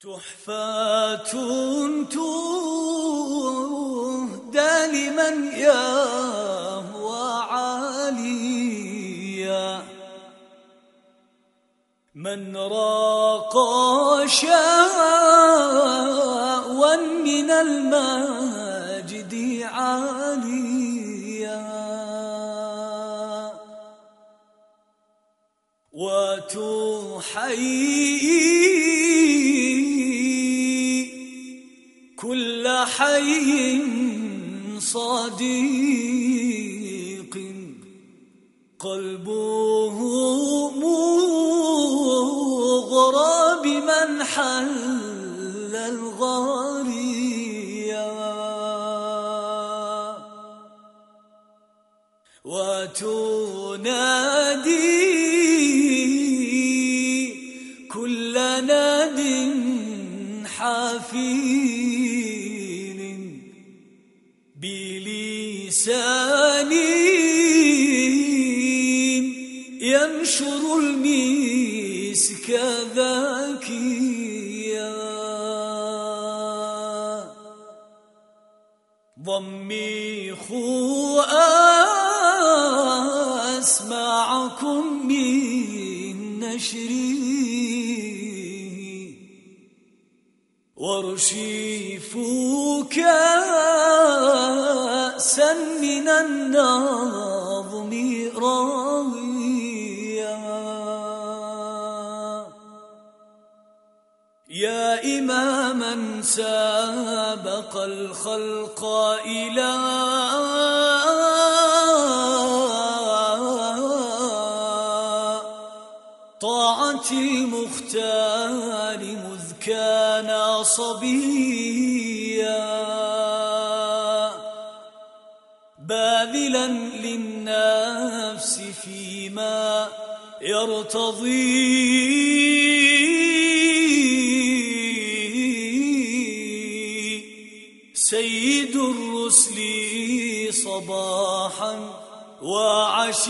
تحفة تهدى لمن يهوى عاليا من راقى شاء من الماجد عاليا وتحيي حي صديق قلبه مغرى بمن حل الغارية وتنادي كل ناد حفير بلسان ينشر المسك ذاكيا ضمي أسمعكم من نشري. وارشفوا كأسا من النظم راويا. يا إماما سابق الخلق إلى طاعة المختار مذ كان صبيا. باذلا للنفس فيما يرتضي. سيد الرسل صباحا وعشيا.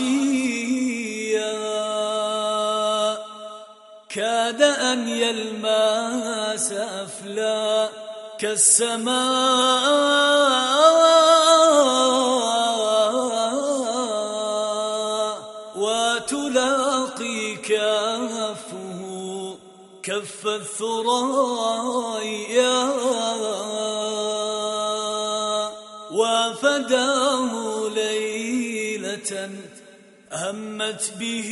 كاد أن يلمس أفلا كالسماء. كف الثريا وفداه ليلة همت به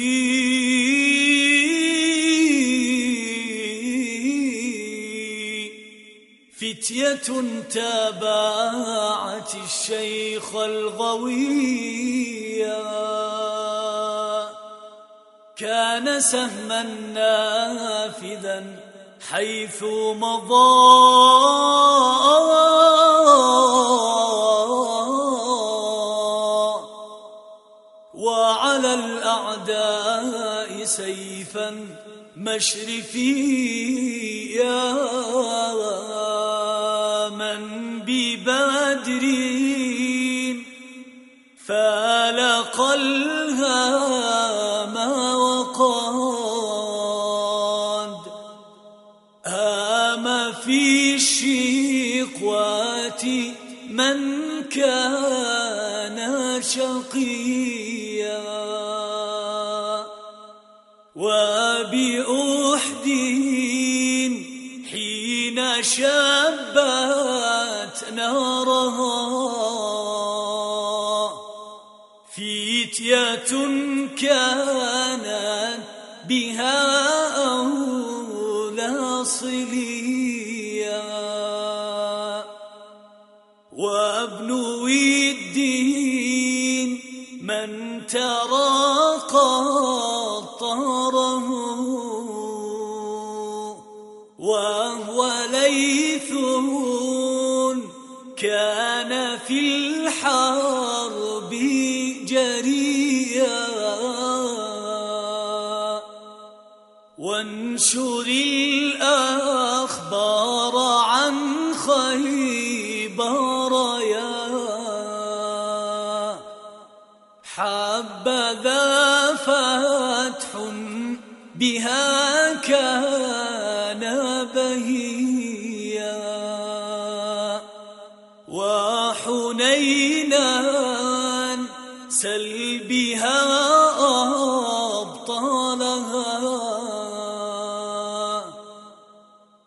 فتية تابعت الشيخ الغويا. كان سهما نافذا حيث مضى. وعلى الأعداء سيفا مشرفيا. من ببدر فالق الهام من كان شقيا وبأحد حين شبت نارها فتية كانت بها أولى صليا وابن الدين من ترى قطره وهو ليث كان في الحرب جريا. وانشر الأخبار فتح بها كان بهيا. وحنينا سل بها أبطالها.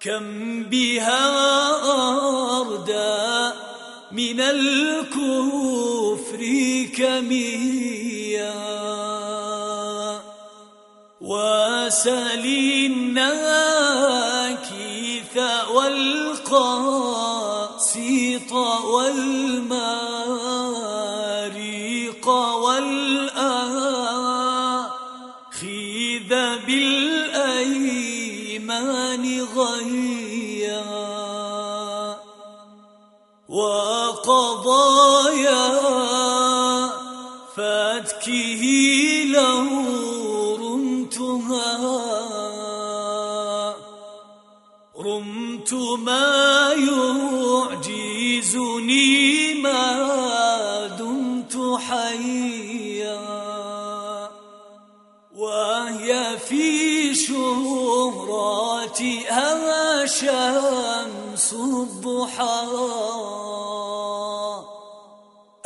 كم بها أردى من الكفر كميا وسلي الناكيث والقاسط والماريق والآخذ بالأيمان غيا وقضايا فتكه له ما يعجزني ما دمت حيا وهي في شهراتها شمس الضحى.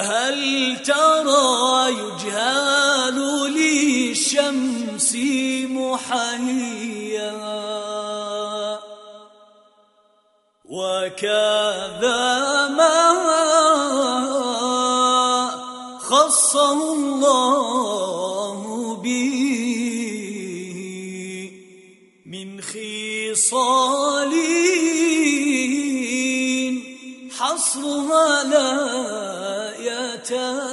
هل ترى يجهال للشمس محيا؟ وكذا ما خصه الله به من خصال حصرها لا يتهيأ.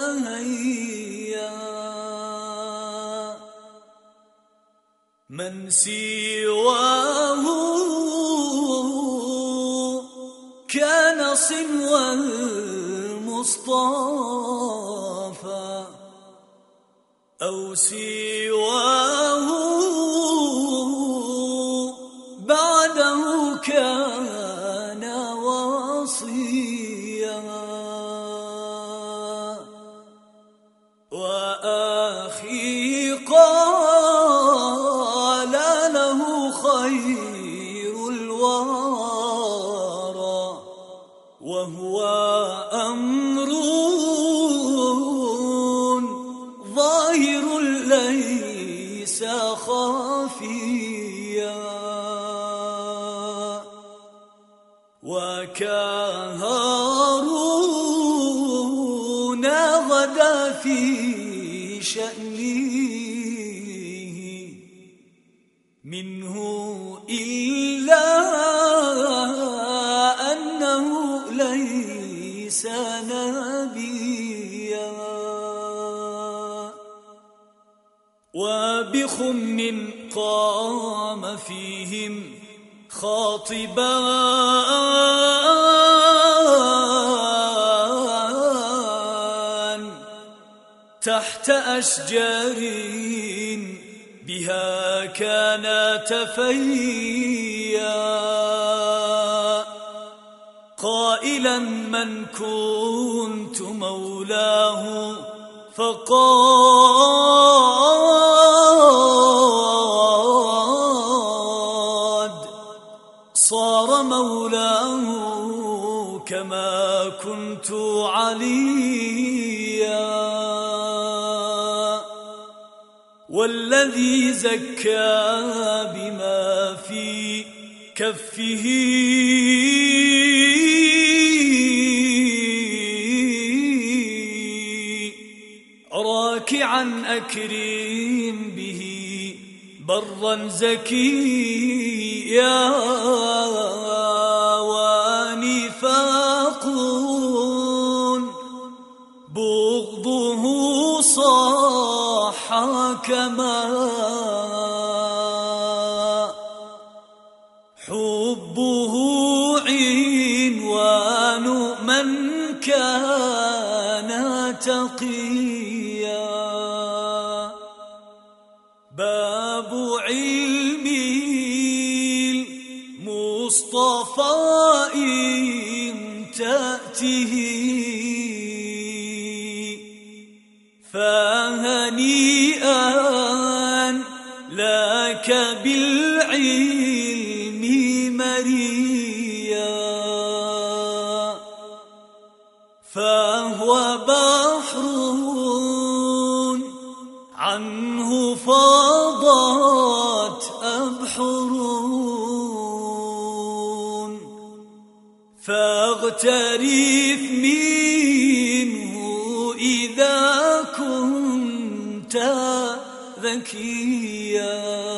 من سواه كان صنو المصطفى وهو أمر ظاهر ليس خفيا وكهارون غدا في شأنه. منه إلا قام فيهم خاطبان تحت أشجار بها كان تفيا. قائلا من كنت مولاه؟ فقاد كنت عليا. والذي زكى بما في كفه. راكعا أكرم به برا زكيا. عنوان من كان تقيا. باب علم المصطفى إن تأته. فهنيئا لك بالعلم فاغترف منه إذا كنت ذكيا.